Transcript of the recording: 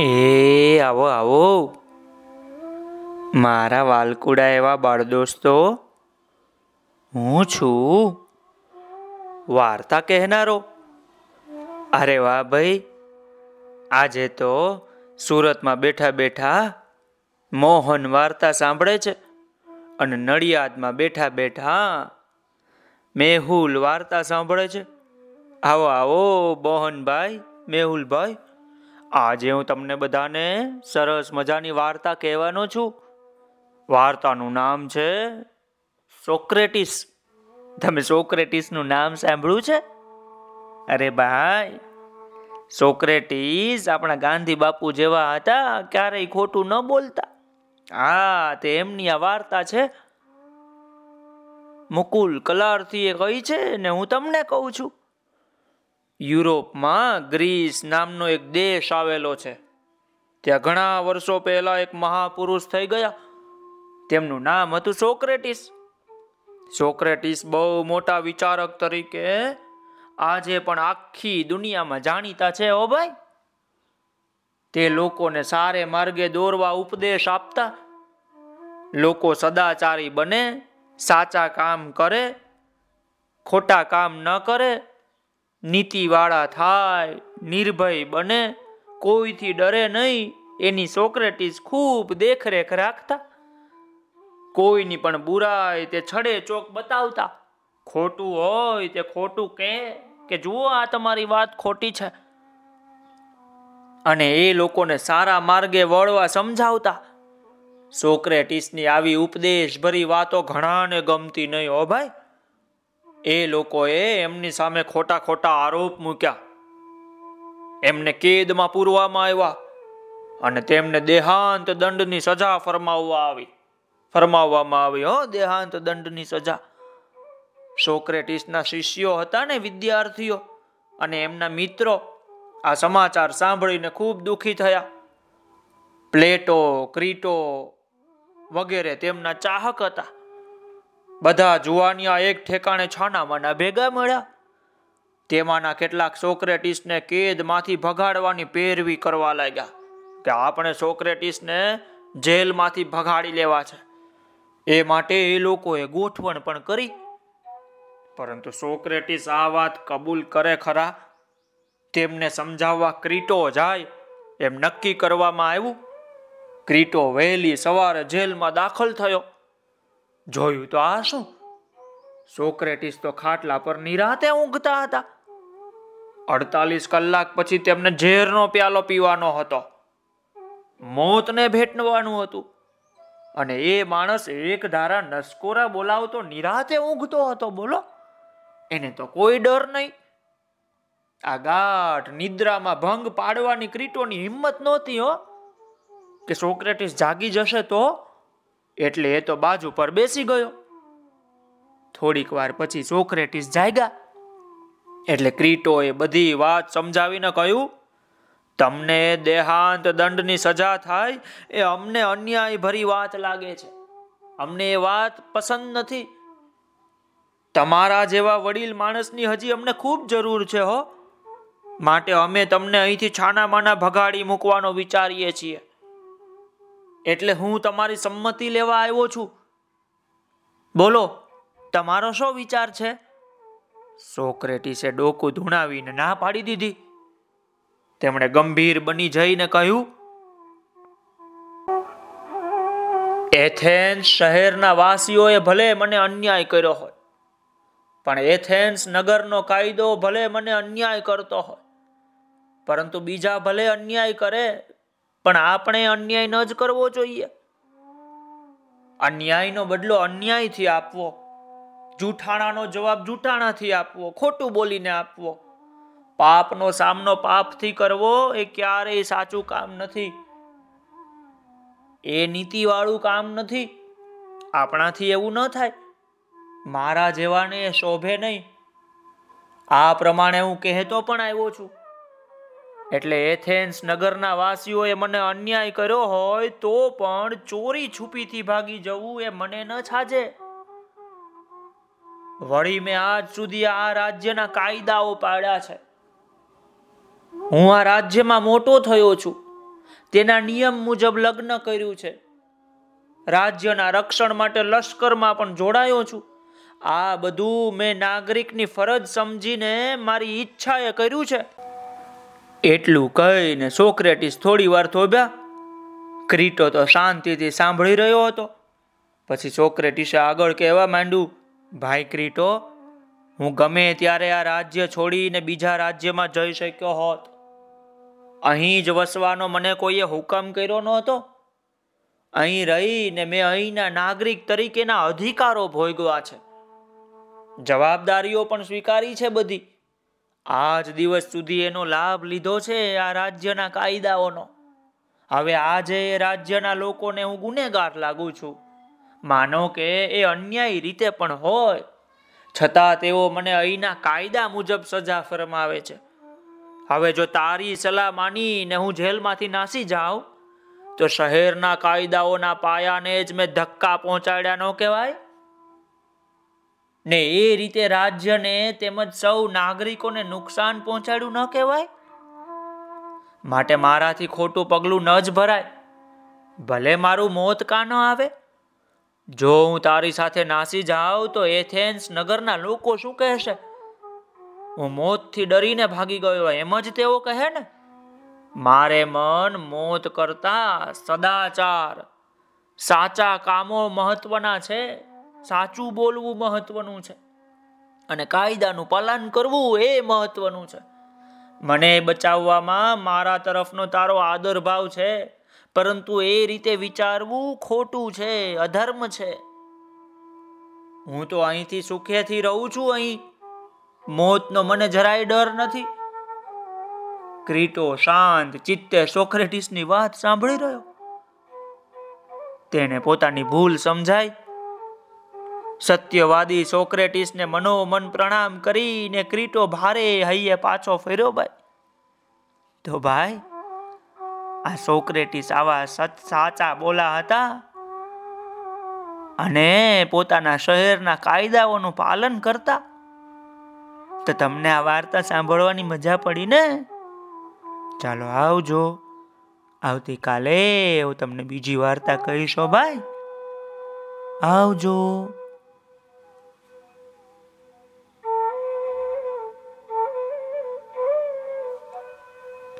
એ, આવો આવો. મારા વાલકુડા એવા બાળ દોસ્તો હું છું. વાર્તા કહેનારો. અરે વાહ ભાઈ, આજે તો સુરતમાં બેઠા બેઠા મોહન વાર્તા સાંભળે છે અને નડિયાદમાં બેઠા બેઠા મેહુલ વાર્તા સાંભળે છે. આવો આવો મોહનભાઈ, મેહુલભાઈ. આજે હું તમને બધાને સરસ મજાની વાર્તા કહેવાનો છું. વાર્તાનું નામ છે સોક્રેટિસ. તમે સોક્રેટિસનું નામ સાંભળ્યું છે? અરે ભાઈ, સોક્રેટિસ આપણા ગાંધી બાપુ જેવા હતા, ક્યારેય ખોટું ન બોલતા. હા, તે એમની આ વાર્તા છે. મુકુલ કલારથી એ કહી છે ને હું તમને કહું છું. યુરોપમાં ગ્રીસ નામનો એક દેશ આવેલો છે. ત્યાં ઘણા વર્ષો પહેલા એક મહાપુરુષ થઈ ગયા. તેમનું નામ હતું સોક્રેટિસ. સોક્રેટિસ બહુ મોટા વિચારક તરીકે આજે પણ આખી દુનિયામાં જાણીતા છે ઓ ભાઈ. તે લોકોને સારે માર્ગે દોરવા ઉપદેશ આપતા. લોકો સદાચારી બને, સાચા કામ કરે, ખોટા કામ ન કરે. નીતિવાળા થાય, નિર્ભય બને, કોઈથી ડરે નહીં, એની સોક્રેટીસ ખૂબ દેખરેખ રાખતા. કોઈની પણ બુરાઈ તે છડે ચોક બતાવતા. ખોટું હોય તે ખોટું કે કે જુઓ આ તમારી વાત ખોટી છે. અને એ લોકોને સારા માર્ગે વળવા સમજાવતા. સોક્રેટીસની આવી ઉપદેશ ભરી વાતો ઘણાને ગમતી નહીં હો ભાઈ. એ લોકોએ એમની સામે ખોટા ખોટા આરોપ મૂક્યા. એમને કેદમાં પૂરવામાં આવ્યા અને તેમને દેહાંત દંડની સજા ફરમાવવા આવી. ફરમાવવામાં આવી, હો, દેહાંત દંડની સજા. સોક્રેટિસના શિષ્યો હતા ને વિદ્યાર્થીઓ અને એમના મિત્રો, આ સમાચાર સાંભળીને ખૂબ દુઃખી થયા. પ્લેટો, ક્રીટો વગેરે તેમના ચાહક હતા. બધા જુવાનિયા એક ઠેકાણે છાનામાના ભેગા મળ્યા. તેમાંના કેટલાક સોક્રેટિસને કેદમાંથી ભગાડવાની પેરવી કરવા લાગ્યા કે આપણે સોક્રેટિસને જેલમાંથી ભગાડી લેવા છે. એ માટે એ લોકોએ ગોઠવણ પણ કરી. પરંતુ સોક્રેટિસ આ વાત કબૂલ કરે ખરા? તેમને સમજાવવા ક્રીટો જાય એમ નક્કી કરવામાં આવ્યું. ક્રીટો વહેલી સવારે જેલમાં દાખલ થયો. જોયું તો આ શું? સોક્રેટિસ તો ખાટલા પર નિરાતે ઊંઘતા હતા. અડતાલીસ કલાક પછી તેમને ઝેરનો પ્યાલો પીવાનો હતો. મોતને ભેટવાનું હતું. અને એ માણસ એક ધારા નસકોરા બોલાવતો નિરાતે ઊંઘતો હતો, બોલો. એને તો કોઈ ડર નહીં. આ ગાઢ નિદ્રામાં ભંગ પાડવાની ક્રીટોની હિંમત નહોતી હો. કે સોક્રેટિસ જાગી જશે તો એટલે એ તો બાજુ પર બેસી ગયો. થોડીક વાર પછી સોક્રેટિસ જાગ્યા. એટલે ક્રીટોએ બધી વાત સમજાવીને કહ્યું, તમને દેહાંત દંડની સજા થાય એ અમને અન્યાય ભરી વાત લાગે છે. અમને એ વાત પસંદ નથી. તમારા જેવા વડીલ માણસની હજી અમને ખૂબ જરૂર છે હો. માટે અમે તમને અહીંથી છાના માના ભગાડી મૂકવાનો વિચારીએ છીએ. એટલે હું તમારી સંમતિ લેવા આવ્યો છું. બોલો, તમારો શું વિચાર છે? સોક્રેટીસે ડોકું ધૂણાવીને ના પાડી દીધી. તેમણે ગંભીર બની જઈને કહ્યું, એથેન્સ શહેરના વાસીઓએ ભલે મને અન્યાય કર્યો હોય, પણ એથેન્સ નગરનો કાયદો ભલે મને અન્યાય કરતો હોય, પરંતુ બીજા ભલે અન્યાય કરે પણ આપણે અન્યાય ન જ કરવો જોઈએ. અન્યાયનો બદલો અન્યાયથી આપવો. જૂઠાણાનો જવાબ જૂઠાણાથી આપવો, ખોટું બોલીને આપવો. પાપનો સામનો પાપથી કરવો એ ક્યારેય સાચું કામ નથી. એ નીતિવાળું કામ નથી. આપણાથી એવું ન થાય. મારા જેવાને શોભે નહીં. આ પ્રમાણે હું કહેતો પણ આવ્યો છું. એટલે એથેન્સ નગરના વાસીઓએ મને અન્યાય કર્યો હોય તો પણ ચોરી છુપીથી ભાગી જવું એ મને ન છાજે. વળી મેં આજ સુધી આ રાજ્યના કાયદાઓ પાડ્યા છે. હું આ રાજ્યમાં મોટો થયો છું. તેના નિયમ મુજબ લગ્ન કર્યું છે. રાજ્યના રક્ષણ માટે લશ્કરમાં પણ જોડાયો છું. આ બધું મેં નાગરિકની ફરજ સમજીને મારી ઈચ્છાએ કર્યું છે. એટલું કહીને સોક્રેટીસ થોડી વાર થોભ્યા. ક્રીટો તો શાંતિથી સાંભળી રહ્યો હતો. પછી સોક્રેટીસે આગળ કહેવા માંડ્યું, ભાઈ ક્રીટો, હું ગમે ત્યારે આ રાજ્ય છોડીને બીજા રાજ્યમાં જઈ શક્યો હોત. અહીં જ વસવાનો મને કોઈએ હુકમ કર્યો નહોતો. અહીં રહીને મેં અહીંના નાગરિક તરીકેના અધિકારો ભોગવા છે. જવાબદારીઓ પણ સ્વીકારી છે બધી. આજ દિવસ સુધી એનો લાભ લીધો છે આ રાજ્યના કાયદાઓનો. હવે આજે રાજ્યના લોકોને હું ગુનેગાર લાગુ છું. માનો કે એ અન્યાય રીતે પણ હોય, છતાં તેઓ મને અહીંના કાયદા મુજબ સજા ફરમાવે છે. હવે જો તારી સલાહ માનીને હું જેલમાંથી નાસી જાઉં, તો શહેરના કાયદાઓના પાયાને જ મેં ધક્કા પહોંચાડ્યા ન કહેવાય? ને એ રીતે રાજ્યને તેમજ સૌ નાગરિકોને નુકસાન પહોંચાડ્યું ન કહેવાય? માટે મારાથી ખોટું પગલું ન જ ભરાય. ભલે મારું મોત કા ન આવે? જો હું તારી સાથે નાસી જાઉં તો એથેન્સ નગરના લોકો શું કહેશે? હું મોતથી ડરીને ભાગી ગયો એમ જ તેઓ કહે ને? મારે મન મોત કરતા સદાચાર, સાચા કામો મહત્વના છે. સાચું બોલવું મહત્વનું છે. અને કાયદાનું પાલન કરવું એ મહત્વનું છે. મને બચાવવામાં મારા તરફનો તારો આદર ભાવ છે, પરંતુ એ રીતે વિચારવું ખોટું છે, અધર્મ છે. હું તો અહીંથી સુખેથી રહું છું અહીં. મોતનો મને જરાય ડર નથી. ક્રીટો, શાંત, ચિત્તે સોક્રેટિસની વાત સાંભળી રહ્યો. તેને પોતાની ભૂલ સમજાય સત્યવાદી સોક્રેટિસને મનોમન પ્રણામ કરીને ક્રીટો ભારે હૈયે પાછો ફેર્યો ભાઈ. તો ભાઈ, આ સોક્રેટિસ આવા સત સાચા બોલા હતા અને પોતાના શહેરના કાયદાઓનું પાલન કરતા. તો તમને આ વાર્તા સાંભળવાની મજા પડી ને? ચાલો આવજો. આવતીકાલે હું તમને બીજી વાર્તા કહીશો ભાઈ. આવજો.